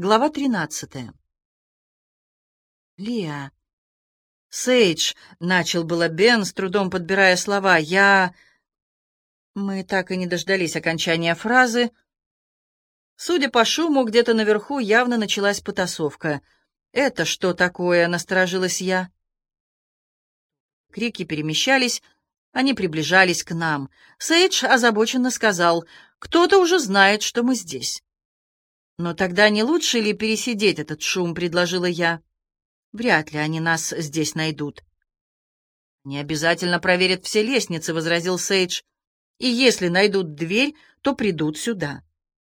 Глава тринадцатая. Лиа. Сейдж, начал было Бен, с трудом подбирая слова. Я... Мы так и не дождались окончания фразы. Судя по шуму, где-то наверху явно началась потасовка. «Это что такое?» — насторожилась я. Крики перемещались, они приближались к нам. Сейдж озабоченно сказал, «Кто-то уже знает, что мы здесь». «Но тогда не лучше ли пересидеть этот шум?» — предложила я. «Вряд ли они нас здесь найдут». «Не обязательно проверят все лестницы», — возразил Сейдж. «И если найдут дверь, то придут сюда.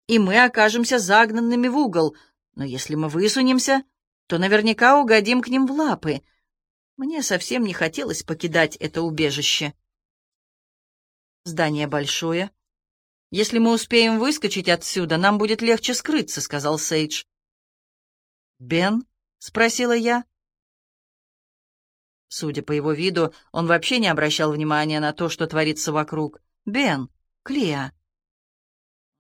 И мы окажемся загнанными в угол. Но если мы высунемся, то наверняка угодим к ним в лапы. Мне совсем не хотелось покидать это убежище». Здание большое, «Если мы успеем выскочить отсюда, нам будет легче скрыться», — сказал Сейдж. «Бен?» — спросила я. Судя по его виду, он вообще не обращал внимания на то, что творится вокруг. «Бен! Клея!»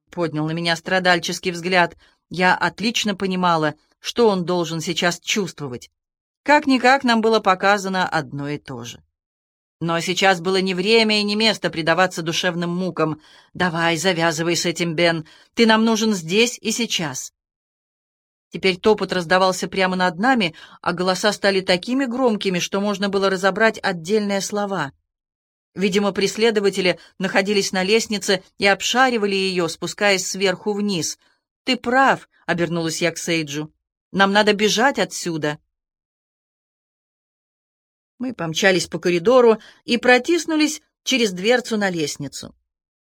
Поднял на меня страдальческий взгляд. Я отлично понимала, что он должен сейчас чувствовать. Как-никак нам было показано одно и то же. Но сейчас было не время и не место предаваться душевным мукам. «Давай, завязывай с этим, Бен. Ты нам нужен здесь и сейчас». Теперь топот раздавался прямо над нами, а голоса стали такими громкими, что можно было разобрать отдельные слова. Видимо, преследователи находились на лестнице и обшаривали ее, спускаясь сверху вниз. «Ты прав», — обернулась я к Сейджу. «Нам надо бежать отсюда». Мы помчались по коридору и протиснулись через дверцу на лестницу.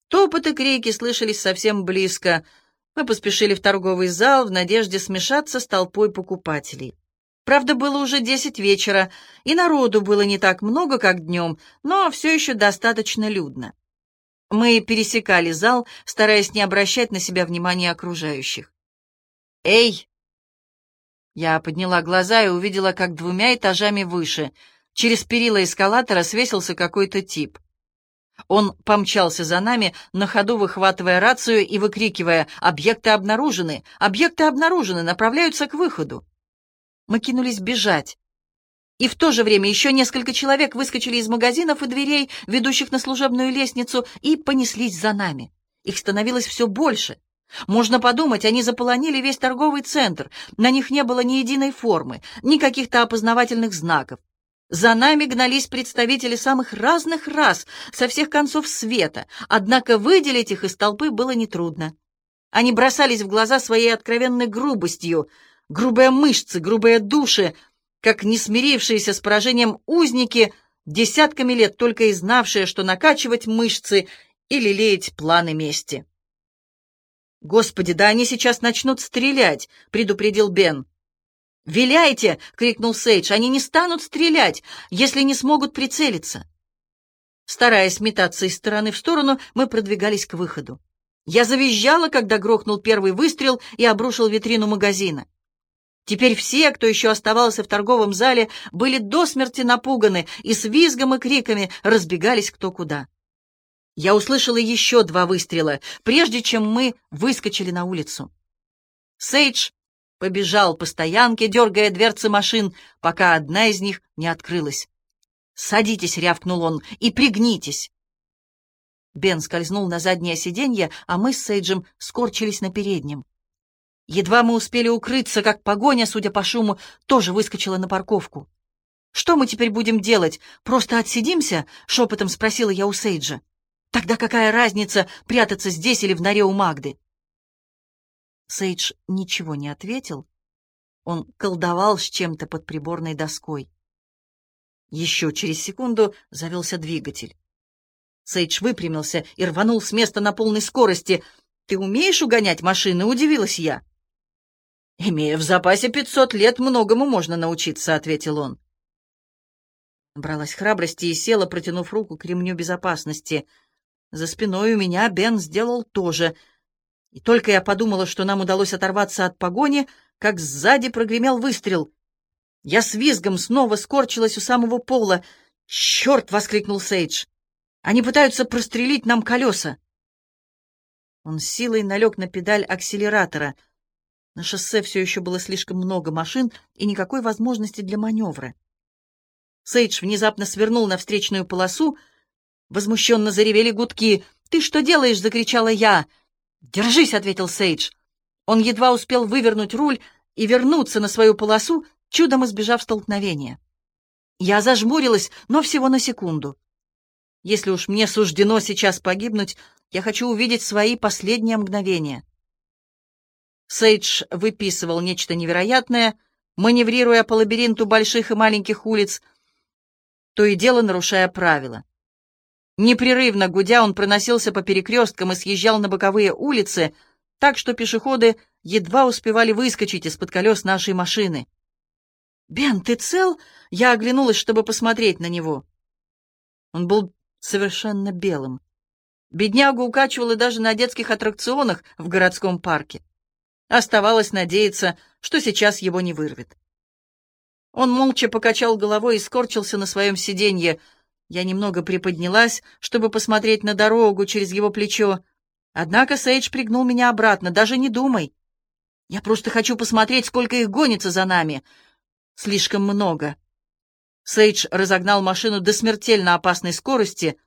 Топот и крики слышались совсем близко. Мы поспешили в торговый зал в надежде смешаться с толпой покупателей. Правда, было уже десять вечера, и народу было не так много, как днем, но все еще достаточно людно. Мы пересекали зал, стараясь не обращать на себя внимания окружающих. «Эй!» Я подняла глаза и увидела, как двумя этажами выше — Через перила эскалатора свесился какой-то тип. Он помчался за нами, на ходу выхватывая рацию и выкрикивая «Объекты обнаружены! Объекты обнаружены! Направляются к выходу!» Мы кинулись бежать. И в то же время еще несколько человек выскочили из магазинов и дверей, ведущих на служебную лестницу, и понеслись за нами. Их становилось все больше. Можно подумать, они заполонили весь торговый центр. На них не было ни единой формы, ни каких-то опознавательных знаков. За нами гнались представители самых разных рас, со всех концов света, однако выделить их из толпы было нетрудно. Они бросались в глаза своей откровенной грубостью, грубые мышцы, грубые души, как не смирившиеся с поражением узники, десятками лет только и знавшие, что накачивать мышцы или лелеять планы мести. «Господи, да они сейчас начнут стрелять!» — предупредил Бен. «Виляйте!» — крикнул Сейдж. «Они не станут стрелять, если не смогут прицелиться!» Стараясь метаться из стороны в сторону, мы продвигались к выходу. Я завизжала, когда грохнул первый выстрел и обрушил витрину магазина. Теперь все, кто еще оставался в торговом зале, были до смерти напуганы и с визгом и криками разбегались кто куда. Я услышала еще два выстрела, прежде чем мы выскочили на улицу. Сейдж побежал по стоянке, дергая дверцы машин, пока одна из них не открылась. «Садитесь!» — рявкнул он. «И пригнитесь!» Бен скользнул на заднее сиденье, а мы с Сейджем скорчились на переднем. Едва мы успели укрыться, как погоня, судя по шуму, тоже выскочила на парковку. «Что мы теперь будем делать? Просто отсидимся?» — шепотом спросила я у Сейджа. «Тогда какая разница, прятаться здесь или в норе у Магды?» Сейдж ничего не ответил. Он колдовал с чем-то под приборной доской. Еще через секунду завелся двигатель. Сейдж выпрямился и рванул с места на полной скорости. «Ты умеешь угонять машины?» — удивилась я. «Имея в запасе пятьсот лет, многому можно научиться», — ответил он. Бралась храбрости и села, протянув руку к ремню безопасности. За спиной у меня Бен сделал то же — и только я подумала, что нам удалось оторваться от погони, как сзади прогремел выстрел. Я с визгом снова скорчилась у самого пола. «Черт!» — воскликнул Сейдж. «Они пытаются прострелить нам колеса!» Он силой налег на педаль акселератора. На шоссе все еще было слишком много машин и никакой возможности для маневра. Сейдж внезапно свернул на встречную полосу. Возмущенно заревели гудки. «Ты что делаешь?» — закричала я. «Держись!» — ответил Сейдж. Он едва успел вывернуть руль и вернуться на свою полосу, чудом избежав столкновения. Я зажмурилась, но всего на секунду. Если уж мне суждено сейчас погибнуть, я хочу увидеть свои последние мгновения. Сейдж выписывал нечто невероятное, маневрируя по лабиринту больших и маленьких улиц, то и дело нарушая правила. Непрерывно гудя, он проносился по перекресткам и съезжал на боковые улицы, так что пешеходы едва успевали выскочить из-под колес нашей машины. «Бен, ты цел?» Я оглянулась, чтобы посмотреть на него. Он был совершенно белым. Беднягу укачивало даже на детских аттракционах в городском парке. Оставалось надеяться, что сейчас его не вырвет. Он молча покачал головой и скорчился на своем сиденье. Я немного приподнялась, чтобы посмотреть на дорогу через его плечо. Однако Сейдж пригнул меня обратно. «Даже не думай. Я просто хочу посмотреть, сколько их гонится за нами. Слишком много». Сейдж разогнал машину до смертельно опасной скорости,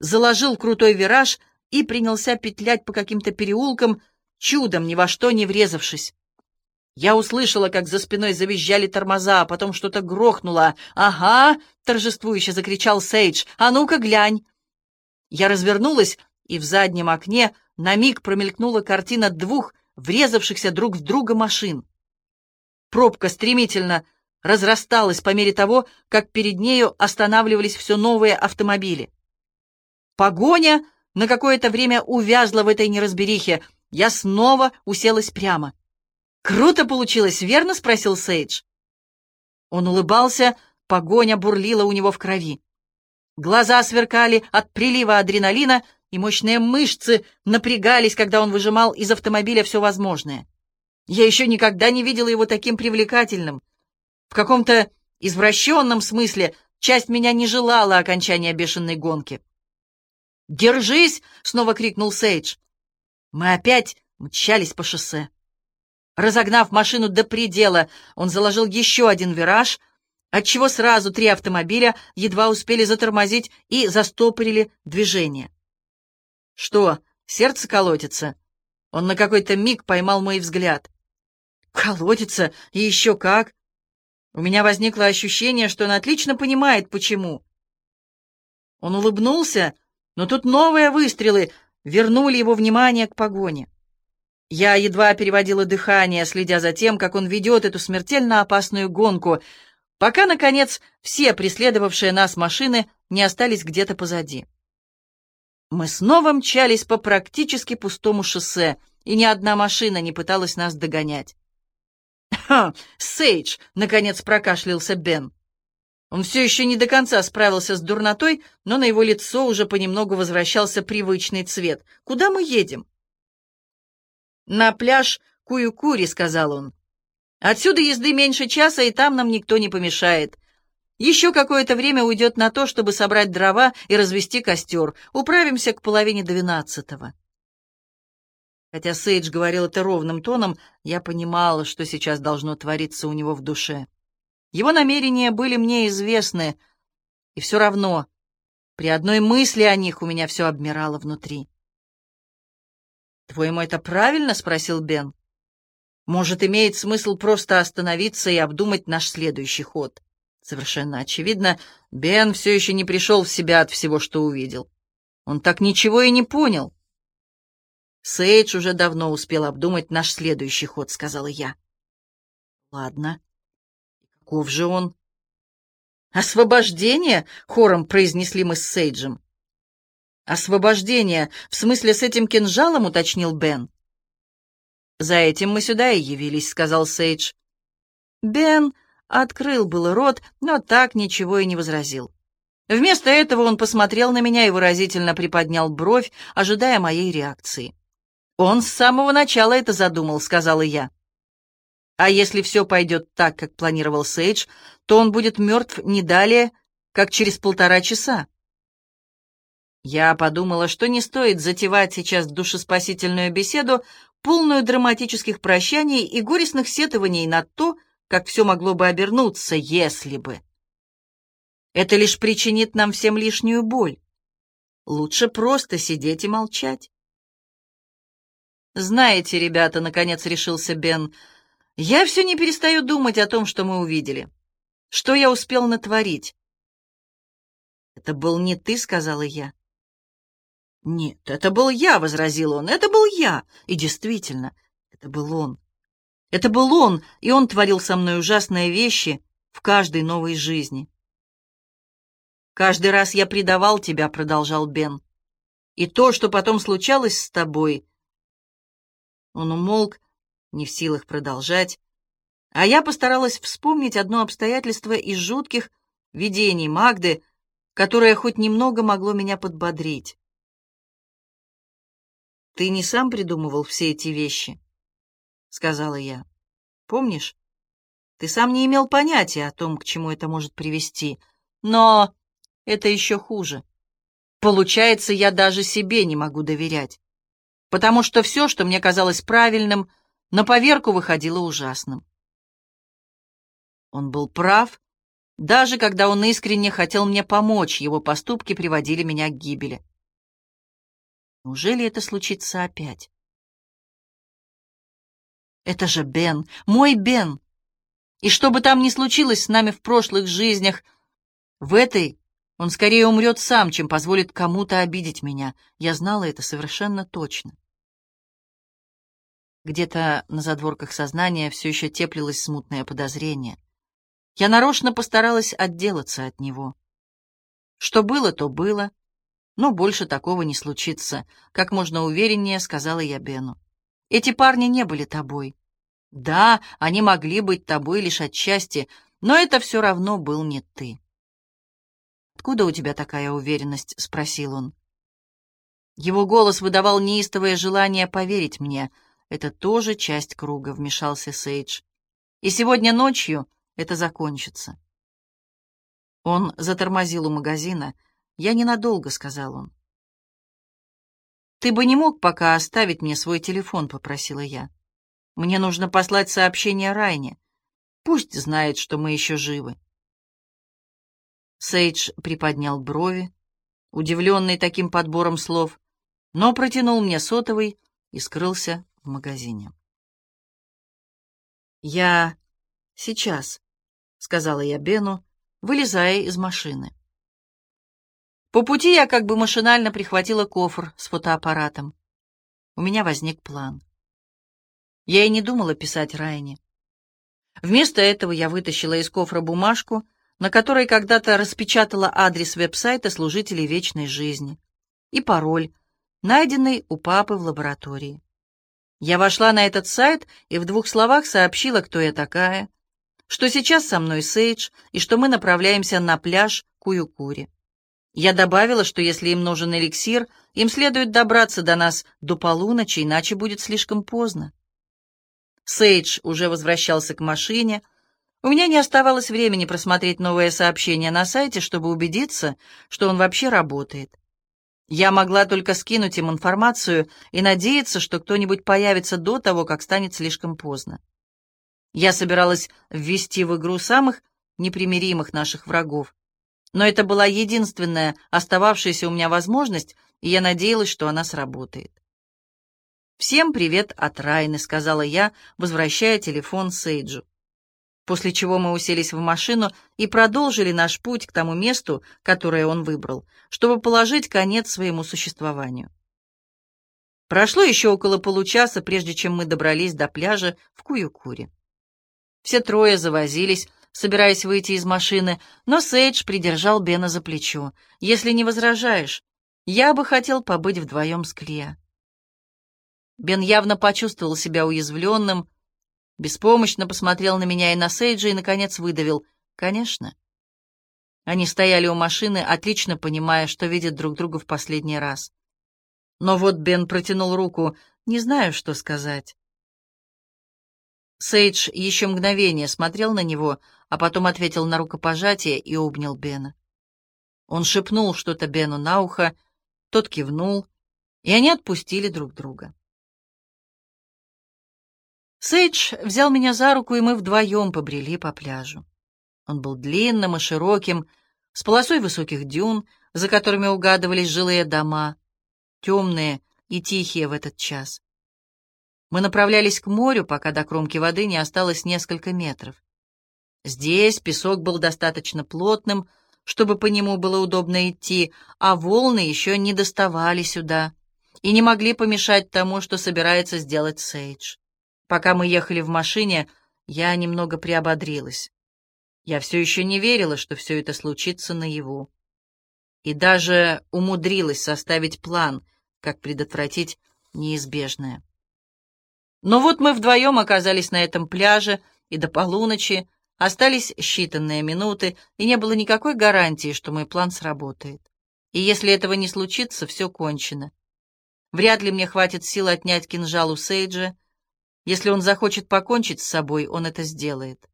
заложил крутой вираж и принялся петлять по каким-то переулкам, чудом ни во что не врезавшись. Я услышала, как за спиной завизжали тормоза, а потом что-то грохнуло. «Ага!» — торжествующе закричал Сейдж. «А ну-ка, глянь!» Я развернулась, и в заднем окне на миг промелькнула картина двух врезавшихся друг в друга машин. Пробка стремительно разрасталась по мере того, как перед нею останавливались все новые автомобили. Погоня на какое-то время увязла в этой неразберихе. Я снова уселась прямо. «Круто получилось, верно?» — спросил Сейдж. Он улыбался, погоня бурлила у него в крови. Глаза сверкали от прилива адреналина, и мощные мышцы напрягались, когда он выжимал из автомобиля все возможное. Я еще никогда не видела его таким привлекательным. В каком-то извращенном смысле часть меня не желала окончания бешеной гонки. «Держись!» — снова крикнул Сейдж. Мы опять мчались по шоссе. Разогнав машину до предела, он заложил еще один вираж, отчего сразу три автомобиля едва успели затормозить и застопорили движение. «Что, сердце колотится?» Он на какой-то миг поймал мой взгляд. «Колотится, и еще как!» У меня возникло ощущение, что он отлично понимает, почему. Он улыбнулся, но тут новые выстрелы вернули его внимание к погоне. Я едва переводила дыхание, следя за тем, как он ведет эту смертельно опасную гонку, пока, наконец, все преследовавшие нас машины не остались где-то позади. Мы снова мчались по практически пустому шоссе, и ни одна машина не пыталась нас догонять. «Ха! Сейдж!» — наконец прокашлялся Бен. Он все еще не до конца справился с дурнотой, но на его лицо уже понемногу возвращался привычный цвет. «Куда мы едем?» «На пляж Куюкури», — сказал он. «Отсюда езды меньше часа, и там нам никто не помешает. Еще какое-то время уйдет на то, чтобы собрать дрова и развести костер. Управимся к половине двенадцатого». Хотя Сейдж говорил это ровным тоном, я понимала, что сейчас должно твориться у него в душе. Его намерения были мне известны, и все равно при одной мысли о них у меня все обмирало внутри. «Твоему это правильно?» — спросил Бен. «Может, имеет смысл просто остановиться и обдумать наш следующий ход?» Совершенно очевидно, Бен все еще не пришел в себя от всего, что увидел. Он так ничего и не понял. Сейдж уже давно успел обдумать наш следующий ход, сказала я. Ладно. Каков же он? Освобождение, хором произнесли мы с Сейджем. Освобождение, в смысле с этим кинжалом, уточнил Бен. За этим мы сюда и явились, сказал Сейдж. Бен открыл был рот, но так ничего и не возразил. Вместо этого он посмотрел на меня и выразительно приподнял бровь, ожидая моей реакции. «Он с самого начала это задумал», — сказала я. «А если все пойдет так, как планировал Сейдж, то он будет мертв не далее, как через полтора часа». Я подумала, что не стоит затевать сейчас душеспасительную беседу полную драматических прощаний и горестных сетований на то, как все могло бы обернуться, если бы. Это лишь причинит нам всем лишнюю боль. Лучше просто сидеть и молчать. «Знаете, ребята», — наконец решился Бен, — «я все не перестаю думать о том, что мы увидели. Что я успел натворить?» «Это был не ты», — сказала я. «Нет, это был я», — возразил он, — «это был я». И действительно, это был он. Это был он, и он творил со мной ужасные вещи в каждой новой жизни. «Каждый раз я предавал тебя», — продолжал Бен. «И то, что потом случалось с тобой, он умолк, не в силах продолжать, а я постаралась вспомнить одно обстоятельство из жутких видений Магды, которое хоть немного могло меня подбодрить. «Ты не сам придумывал все эти вещи?» — сказала я. «Помнишь? Ты сам не имел понятия о том, к чему это может привести. Но это еще хуже. Получается, я даже себе не могу доверять потому что все, что мне казалось правильным, на поверку выходило ужасным. Он был прав, даже когда он искренне хотел мне помочь, его поступки приводили меня к гибели. Неужели это случится опять? Это же Бен, мой Бен. И что бы там ни случилось с нами в прошлых жизнях, в этой он скорее умрет сам, чем позволит кому-то обидеть меня. Я знала это совершенно точно. Где-то на задворках сознания все еще теплилось смутное подозрение. Я нарочно постаралась отделаться от него. Что было, то было, но больше такого не случится, как можно увереннее сказала я Бену. Эти парни не были тобой. Да, они могли быть тобой лишь отчасти, но это все равно был не ты. «Откуда у тебя такая уверенность?» — спросил он. Его голос выдавал неистовое желание поверить мне. «Это тоже часть круга», — вмешался Сейдж. «И сегодня ночью это закончится». Он затормозил у магазина. «Я ненадолго», — сказал он. «Ты бы не мог пока оставить мне свой телефон», — попросила я. «Мне нужно послать сообщение Райне. Пусть знает, что мы еще живы». Сейдж приподнял брови, удивленный таким подбором слов, но протянул мне сотовый и скрылся в магазине. «Я сейчас», — сказала я Бену, вылезая из машины. По пути я как бы машинально прихватила кофр с фотоаппаратом. У меня возник план. Я и не думала писать Райне. Вместо этого я вытащила из кофра бумажку — на которой когда-то распечатала адрес веб-сайта служителей вечной жизни и пароль, найденный у папы в лаборатории. Я вошла на этот сайт и в двух словах сообщила, кто я такая, что сейчас со мной Сейдж и что мы направляемся на пляж Куюкури. Я добавила, что если им нужен эликсир, им следует добраться до нас до полуночи, иначе будет слишком поздно. Сейдж уже возвращался к машине, у меня не оставалось времени просмотреть новое сообщение на сайте, чтобы убедиться, что он вообще работает. Я могла только скинуть им информацию и надеяться, что кто-нибудь появится до того, как станет слишком поздно. Я собиралась ввести в игру самых непримиримых наших врагов. Но это была единственная остававшаяся у меня возможность, и я надеялась, что она сработает. «Всем привет от Райны», — сказала я, возвращая телефон Сейджу после чего мы уселись в машину и продолжили наш путь к тому месту, которое он выбрал, чтобы положить конец своему существованию. Прошло еще около получаса, прежде чем мы добрались до пляжа в Куюкуре. Все трое завозились, собираясь выйти из машины, но Сейдж придержал Бена за плечо. «Если не возражаешь, я бы хотел побыть вдвоем с Клея». Бен явно почувствовал себя уязвленным, Беспомощно посмотрел на меня и на Сейджа и, наконец, выдавил. «Конечно». Они стояли у машины, отлично понимая, что видят друг друга в последний раз. Но вот Бен протянул руку. «Не знаю, что сказать». Сейдж еще мгновение смотрел на него, а потом ответил на рукопожатие и обнял Бена. Он шепнул что-то Бену на ухо, тот кивнул, и они отпустили друг друга. Сейдж взял меня за руку, и мы вдвоем побрели по пляжу. Он был длинным и широким, с полосой высоких дюн, за которыми угадывались жилые дома, темные и тихие в этот час. Мы направлялись к морю, пока до кромки воды не осталось несколько метров. Здесь песок был достаточно плотным, чтобы по нему было удобно идти, а волны еще не доставали сюда и не могли помешать тому, что собирается сделать Сейдж. Пока мы ехали в машине, я немного приободрилась. Я все еще не верила, что все это случится наяву. И даже умудрилась составить план, как предотвратить неизбежное. Но вот мы вдвоем оказались на этом пляже, и до полуночи остались считанные минуты, и не было никакой гарантии, что мой план сработает. И если этого не случится, все кончено. Вряд ли мне хватит сил отнять кинжал у Сейджа. Если он захочет покончить с собой, он это сделает.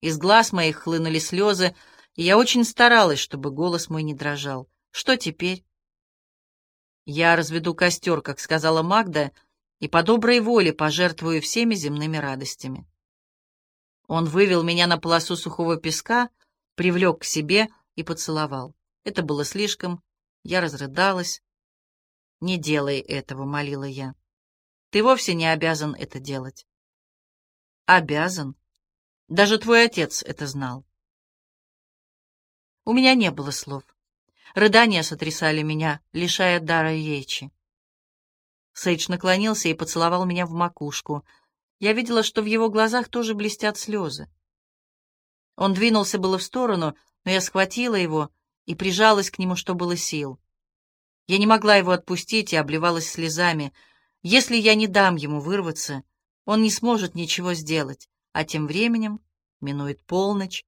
Из глаз моих хлынули слезы, и я очень старалась, чтобы голос мой не дрожал. Что теперь? Я разведу костер, как сказала Магда, и по доброй воле пожертвую всеми земными радостями. Он вывел меня на полосу сухого песка, привлек к себе и поцеловал. Это было слишком. Я разрыдалась. «Не делай этого», — молила я. «Ты вовсе не обязан это делать». «Обязан. Даже твой отец это знал». У меня не было слов. Рыдания сотрясали меня, лишая дара речи. Сейдж наклонился и поцеловал меня в макушку. Я видела, что в его глазах тоже блестят слезы. Он двинулся было в сторону, но я схватила его и прижалась к нему, что было сил. Я не могла его отпустить и обливалась слезами. Если я не дам ему вырваться, он не сможет ничего сделать, а тем временем минует полночь,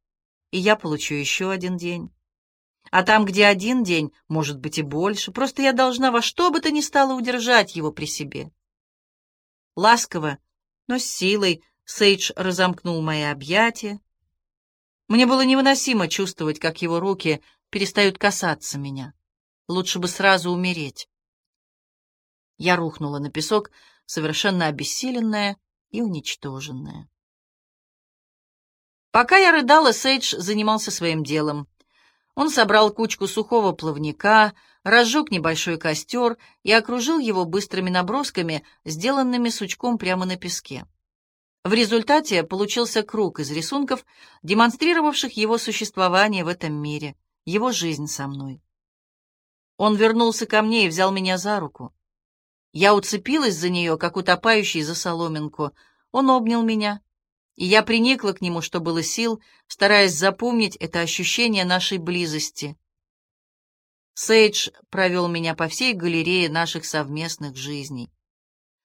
и я получу еще один день. А там, где один день, может быть и больше, просто я должна во что бы то ни стало удержать его при себе. Ласково, но с силой Сейдж разомкнул мои объятия. Мне было невыносимо чувствовать, как его руки перестают касаться меня. Лучше бы сразу умереть. Я рухнула на песок, совершенно обессиленная и уничтоженная. Пока я рыдала, Сейдж занимался своим делом. Он собрал кучку сухого плавника, разжег небольшой костер и окружил его быстрыми набросками, сделанными сучком прямо на песке. В результате получился круг из рисунков, демонстрировавших его существование в этом мире, его жизнь со мной. Он вернулся ко мне и взял меня за руку. Я уцепилась за нее, как утопающий за соломинку. Он обнял меня, и я приникла к нему, что было сил, стараясь запомнить это ощущение нашей близости. Сейдж провел меня по всей галерее наших совместных жизней.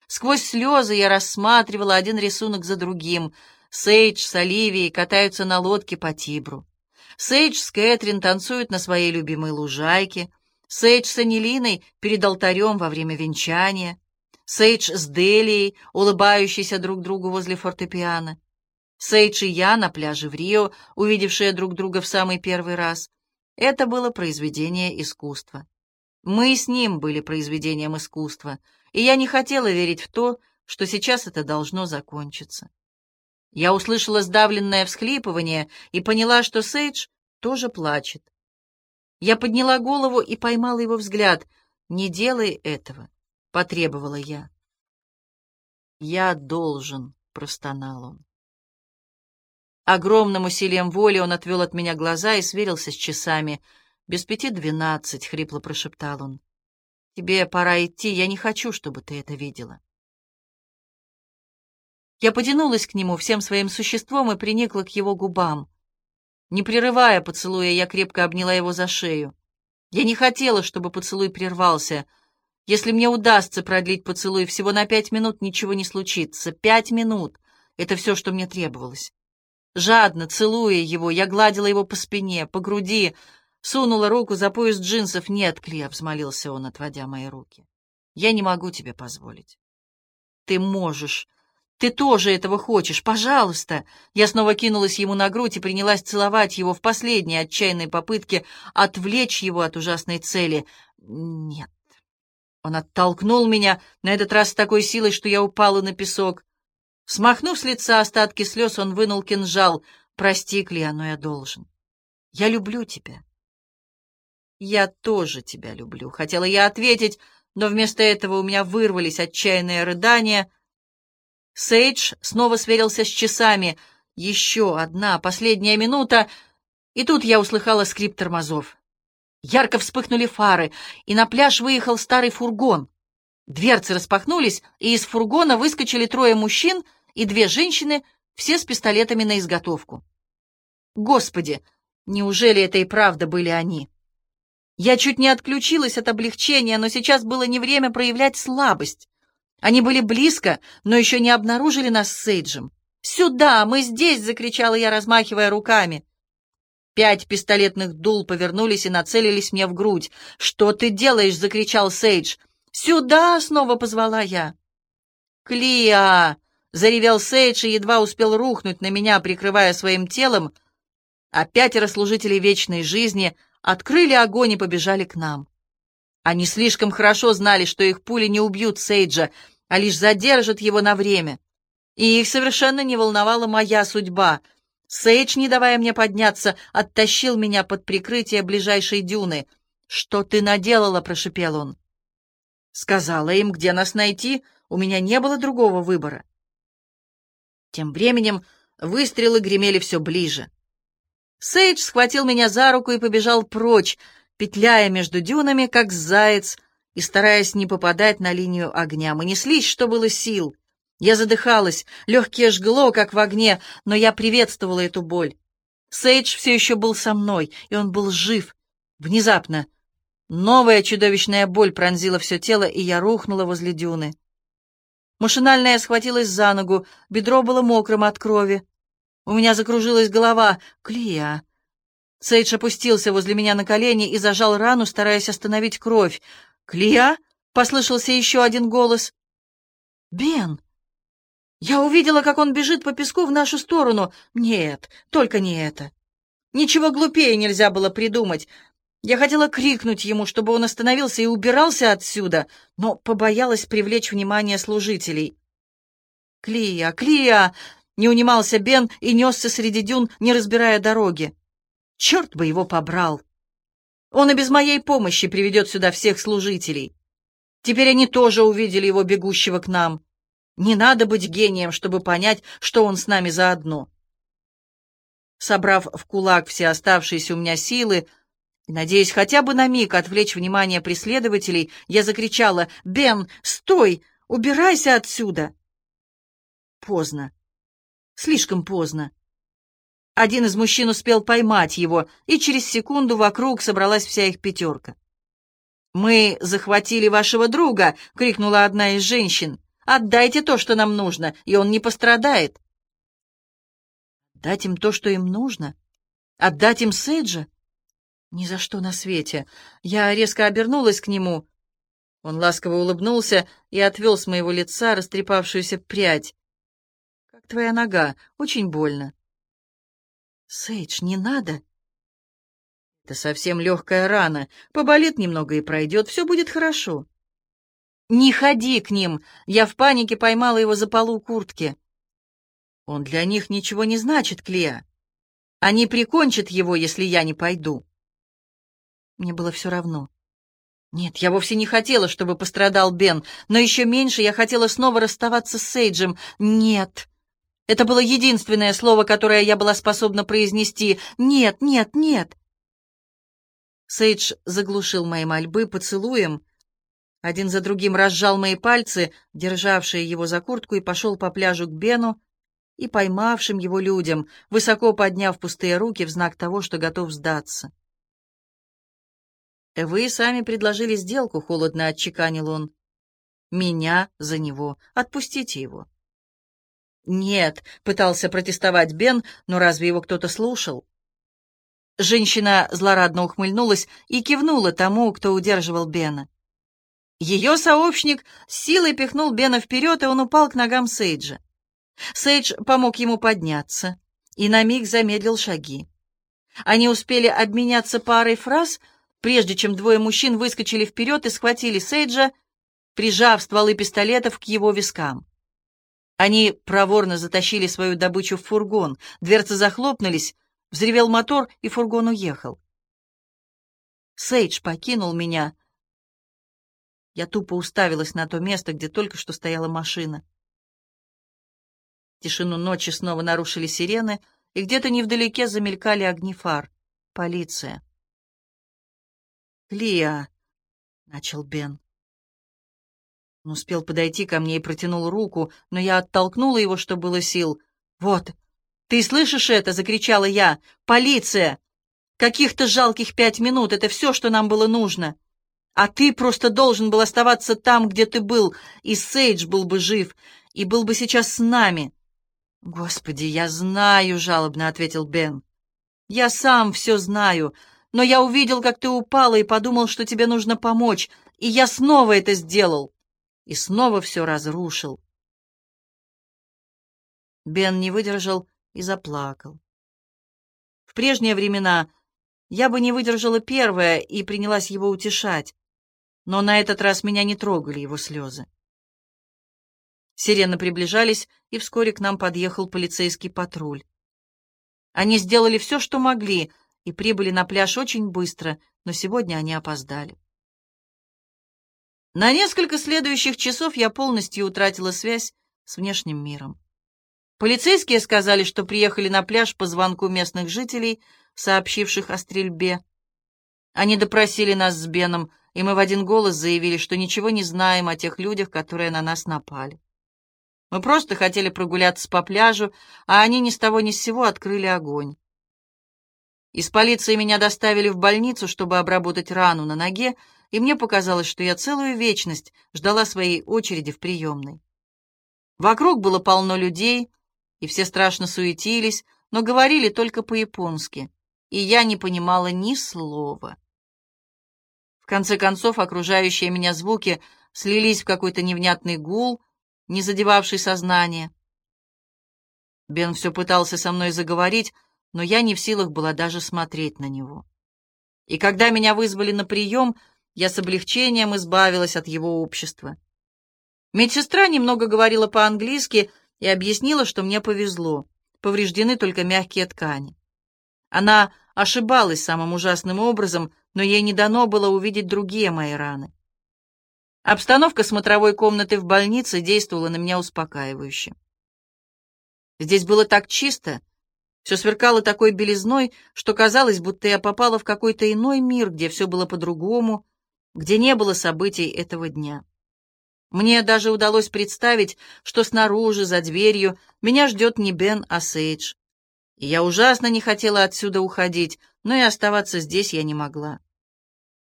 Сквозь слезы я рассматривала один рисунок за другим. Сейдж с Оливией катаются на лодке по Тибру. Сейдж с Кэтрин танцуют на своей любимой лужайке — Сейдж с Анилиной перед алтарем во время венчания, Сейдж с Делией, улыбающиеся друг другу возле фортепиано, Сейдж и я на пляже в Рио, увидевшие друг друга в самый первый раз. Это было произведение искусства. Мы с ним были произведением искусства, и я не хотела верить в то, что сейчас это должно закончиться. Я услышала сдавленное всхлипывание и поняла, что Сейдж тоже плачет. Я подняла голову и поймала его взгляд. «Не делай этого», — потребовала я. «Я должен», — простонал он. Огромным усилием воли он отвел от меня глаза и сверился с часами. «Без пяти двенадцать», — хрипло прошептал он. «Тебе пора идти, я не хочу, чтобы ты это видела». Я потянулась к нему всем своим существом и приникла к его губам. Не прерывая поцелуя, я крепко обняла его за шею. Я не хотела, чтобы поцелуй прервался. Если мне удастся продлить поцелуй всего на пять минут, ничего не случится. Пять минут — это все, что мне требовалось. Жадно, целуя его, я гладила его по спине, по груди, сунула руку за пояс джинсов. «Нет, Клев», — взмолился он, отводя мои руки. «Я не могу тебе позволить». «Ты можешь», ты тоже этого хочешь, пожалуйста!» Я снова кинулась ему на грудь и принялась целовать его в последней отчаянной попытке отвлечь его от ужасной цели. «Нет». Он оттолкнул меня, на этот раз с такой силой, что я упала на песок. Смахнув с лица остатки слез, он вынул кинжал. «Прости, Клея, но я должен. Я люблю тебя». «Я тоже тебя люблю», — хотела я ответить, но вместо этого у меня вырвались отчаянные рыдания. Сейдж снова сверился с часами. Еще одна, последняя минута, и тут я услыхала скрип тормозов. Ярко вспыхнули фары, и на пляж выехал старый фургон. Дверцы распахнулись, и из фургона выскочили трое мужчин и две женщины, все с пистолетами на изготовку. Господи, неужели это и правда были они? Я чуть не отключилась от облегчения, но сейчас было не время проявлять слабость. Они были близко, но еще не обнаружили нас с Сейджем. «Сюда! Мы здесь!» — закричала я, размахивая руками. Пять пистолетных дул повернулись и нацелились мне в грудь. «Что ты делаешь?» — закричал Сейдж. «Сюда!» — снова позвала я. «Клиа!» — заревел Сейдж и едва успел рухнуть на меня, прикрывая своим телом, а пятеро служителей вечной жизни открыли огонь и побежали к нам. Они слишком хорошо знали, что их пули не убьют Сейджа, а лишь задержат его на время. И их совершенно не волновала моя судьба. Сейдж, не давая мне подняться, оттащил меня под прикрытие ближайшей дюны. «Что ты наделала?» — прошипел он. Сказала им, где нас найти, у меня не было другого выбора. Тем временем выстрелы гремели все ближе. Сейдж схватил меня за руку и побежал прочь, петляя между дюнами, как заяц, и стараясь не попадать на линию огня. Мы неслись, что было сил. Я задыхалась, легкие жгло, как в огне, но я приветствовала эту боль. Сейдж все еще был со мной, и он был жив. Внезапно Новая чудовищная боль пронзила все тело, и я рухнула возле дюны. Машинально я схватилась за ногу, бедро было мокрым от крови. У меня закружилась голова. Клея. Сейдж опустился возле меня на колени и зажал рану, стараясь остановить кровь. «Клея?» — послышался еще один голос. «Бен!» Я увидела, как он бежит по песку в нашу сторону. Нет, только не это. Ничего глупее нельзя было придумать. Я хотела крикнуть ему, чтобы он остановился и убирался отсюда, но побоялась привлечь внимание служителей. «Клия! Клия!» — не унимался Бен и несся среди дюн, не разбирая дороги. «Черт бы его побрал! Он и без моей помощи приведет сюда всех служителей. Теперь они тоже увидели его бегущего к нам. Не надо быть гением, чтобы понять, что он с нами заодно». Собрав в кулак все оставшиеся у меня силы, и, надеясь хотя бы на миг отвлечь внимание преследователей, я закричала «Бен, стой! Убирайся отсюда!» Поздно. Слишком поздно. Один из мужчин успел поймать его, и через секунду вокруг собралась вся их пятерка. «Мы захватили вашего друга!» — крикнула одна из женщин. «Отдайте то, что нам нужно, и он не пострадает!» «Дать им то, что им нужно? Отдать им Сейджа?» Ни за что на свете. Я резко обернулась к нему. Он ласково улыбнулся и отвел с моего лица растрепавшуюся прядь. «Как твоя нога? Очень больно». «Сейдж, не надо». «Это совсем легкая рана. Поболит немного и пройдет. Все будет хорошо». «Не ходи к ним!» Я в панике поймала его за полу куртки. «Он для них ничего не значит, Клея. Они прикончат его, если я не пойду». Мне было все равно. Нет, я вовсе не хотела, чтобы пострадал Бен, но еще меньше я хотела снова расставаться с Сейджем. Нет. Это было единственное слово, которое я была способна произнести. Нет, нет, нет. Сейдж заглушил мои мольбы поцелуем. Один за другим разжал мои пальцы, державшие его за куртку, и пошел по пляжу к Бену и поймавшим его людям, высоко подняв пустые руки в знак того, что готов сдаться. «Вы сами предложили сделку», — холодно отчеканил он. «Меня за него. Отпустите его». «Нет», — пытался протестовать Бен, но разве его кто-то слушал? Женщина злорадно ухмыльнулась и кивнула тому, кто удерживал Бена. Ее сообщник силой пихнул Бена вперед, и он упал к ногам Сейджа. Сейдж помог ему подняться и на миг замедлил шаги. Они успели обменяться парой фраз — прежде чем двое мужчин выскочили вперед и схватили Сейджа, прижав стволы пистолетов к его вискам. Они проворно затащили свою добычу в фургон. Дверцы захлопнулись, взревел мотор, и фургон уехал. Сейдж покинул меня. Я тупо уставилась на то место, где только что стояла машина. Тишину ночи снова нарушили сирены, и где-то невдалеке замелькали огни фар. Полиция. «Клиа», — начал Бен. Он успел подойти ко мне и протянул руку, но я оттолкнула его, что было сил. «Вот, ты слышишь это?» — закричала я. «Полиция! Каких-то жалких пять минут — это все, что нам было нужно. А ты просто должен был оставаться там, где ты был, и Сейдж был бы жив, и был бы сейчас с нами». «Господи, я знаю», — жалобно ответил Бен. «Я сам все знаю, но я увидел, как ты упала, и подумал, что тебе нужно помочь, и я снова это сделал» и снова все разрушил. Бен не выдержал и заплакал. В прежние времена я бы не выдержала первая и принялась его утешать, но на этот раз меня не трогали его слезы. Сирены приближались, и вскоре к нам подъехал полицейский патруль. Они сделали все, что могли, и прибыли на пляж очень быстро, но сегодня они опоздали. На несколько следующих часов я полностью утратила связь с внешним миром. Полицейские сказали, что приехали на пляж по звонку местных жителей, сообщивших о стрельбе. Они допросили нас с Беном, и мы в один голос заявили, что ничего не знаем о тех людях, которые на нас напали. Мы просто хотели прогуляться по пляжу, а они ни с того ни с сего открыли огонь. Из полиции меня доставили в больницу, чтобы обработать рану на ноге, и мне показалось, что я целую вечность ждала своей очереди в приемной. Вокруг было полно людей, и все страшно суетились, но говорили только по-японски, и я не понимала ни слова. В конце концов, окружающие меня звуки слились в какой-то невнятный гул, не задевавший сознание. Бен все пытался со мной заговорить, но я не в силах была даже смотреть на него. И когда меня вызвали на прием, я с облегчением избавилась от его общества. Медсестра немного говорила по-английски и объяснила, что мне повезло, повреждены только мягкие ткани. Она ошибалась самым ужасным образом, но ей не дано было увидеть другие мои раны. Обстановка смотровой комнаты в больнице действовала на меня успокаивающе. Здесь было так чисто, все сверкало такой белизной, что казалось, будто я попала в какой-то иной мир, где все было по-другому, где не было событий этого дня. Мне даже удалось представить, что снаружи, за дверью, меня ждет не Бен, а Сейдж. И я ужасно не хотела отсюда уходить, но и оставаться здесь я не могла.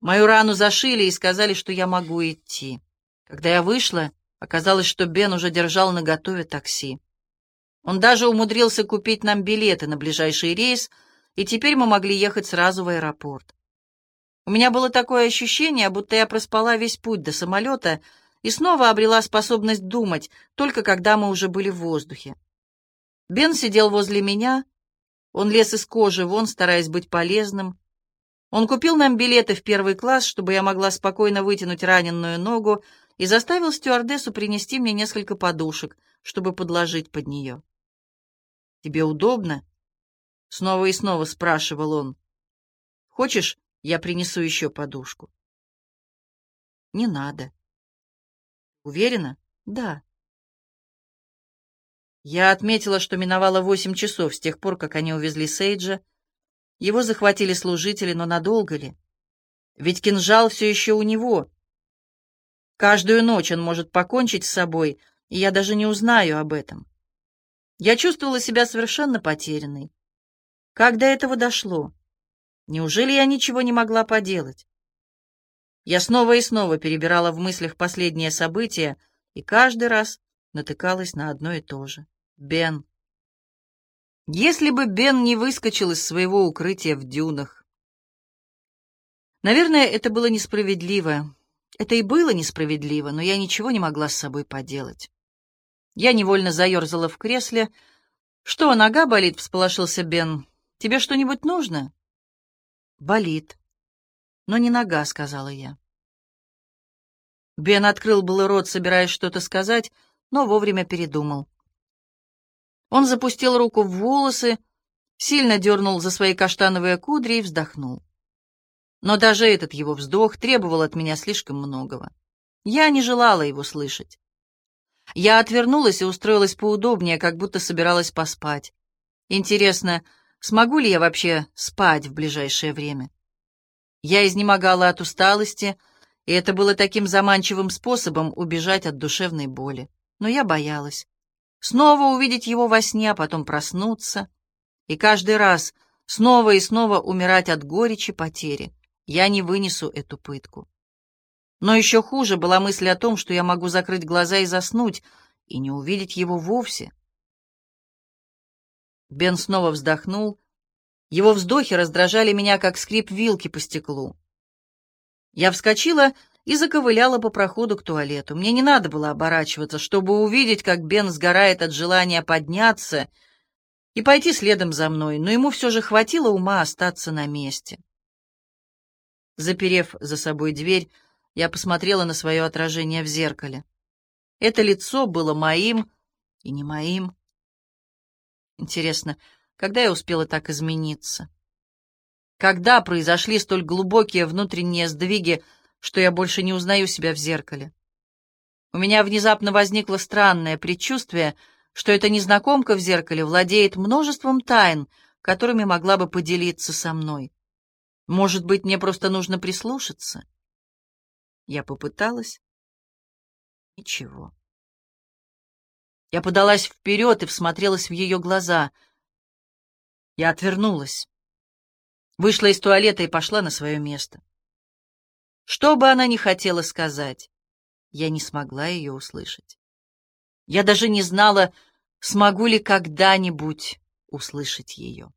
Мою рану зашили и сказали, что я могу идти. Когда я вышла, оказалось, что Бен уже держал наготове такси. Он даже умудрился купить нам билеты на ближайший рейс, и теперь мы могли ехать сразу в аэропорт. У меня было такое ощущение, будто я проспала весь путь до самолета и снова обрела способность думать, только когда мы уже были в воздухе. Бен сидел возле меня, он лез из кожи вон, стараясь быть полезным. Он купил нам билеты в первый класс, чтобы я могла спокойно вытянуть раненую ногу, и заставил стюардессу принести мне несколько подушек, чтобы подложить под нее. «Тебе удобно?» — снова и снова спрашивал он. «Хочешь, я принесу еще подушку. Не надо. Уверена? Да. Я отметила, что миновало восемь часов с тех пор, как они увезли Сейджа. Его захватили служители, но надолго ли? Ведь кинжал все еще у него. Каждую ночь он может покончить с собой, и я даже не узнаю об этом. Я чувствовала себя совершенно потерянной. Как до этого дошло? Неужели я ничего не могла поделать? Я снова и снова перебирала в мыслях последние события и каждый раз натыкалась на одно и то же. Бен. Если бы Бен не выскочил из своего укрытия в дюнах. Наверное, это было несправедливо. Это и было несправедливо, но я ничего не могла с собой поделать. Я невольно заерзала в кресле. «Что, нога болит?» — всполошился Бен. «Тебе что-нибудь нужно?» «Болит. Но не нога», — сказала я. Бен открыл было рот, собираясь что-то сказать, но вовремя передумал. Он запустил руку в волосы, сильно дернул за свои каштановые кудри и вздохнул. Но даже этот его вздох требовал от меня слишком многого. Я не желала его слышать. Я отвернулась и устроилась поудобнее, как будто собиралась поспать. Интересно, смогу ли я вообще спать в ближайшее время? Я изнемогала от усталости, и это было таким заманчивым способом убежать от душевной боли. Но я боялась. Снова увидеть его во сне, а потом проснуться. И каждый раз снова и снова умирать от горечи потери. Я не вынесу эту пытку. Но еще хуже была мысль о том, что я могу закрыть глаза и заснуть, и не увидеть его вовсе. Бен снова вздохнул. Его вздохи раздражали меня, как скрип вилки по стеклу. Я вскочила и заковыляла по проходу к туалету. Мне не надо было оборачиваться, чтобы увидеть, как Бен сгорает от желания подняться и пойти следом за мной, но ему все же хватило ума остаться на месте. Заперев за собой дверь, я посмотрела на свое отражение в зеркале. Это лицо было моим и не моим. Интересно, когда я успела так измениться? Когда произошли столь глубокие внутренние сдвиги, что я больше не узнаю себя в зеркале? У меня внезапно возникло странное предчувствие, что эта незнакомка в зеркале владеет множеством тайн, которыми могла бы поделиться со мной. Может быть, мне просто нужно прислушаться? Я попыталась. Ничего. Я подалась вперед и всмотрелась в ее глаза. Я отвернулась. Вышла из туалета и пошла на свое место. Что бы она ни хотела сказать, я не смогла ее услышать. Я даже не знала, смогу ли когда-нибудь услышать ее.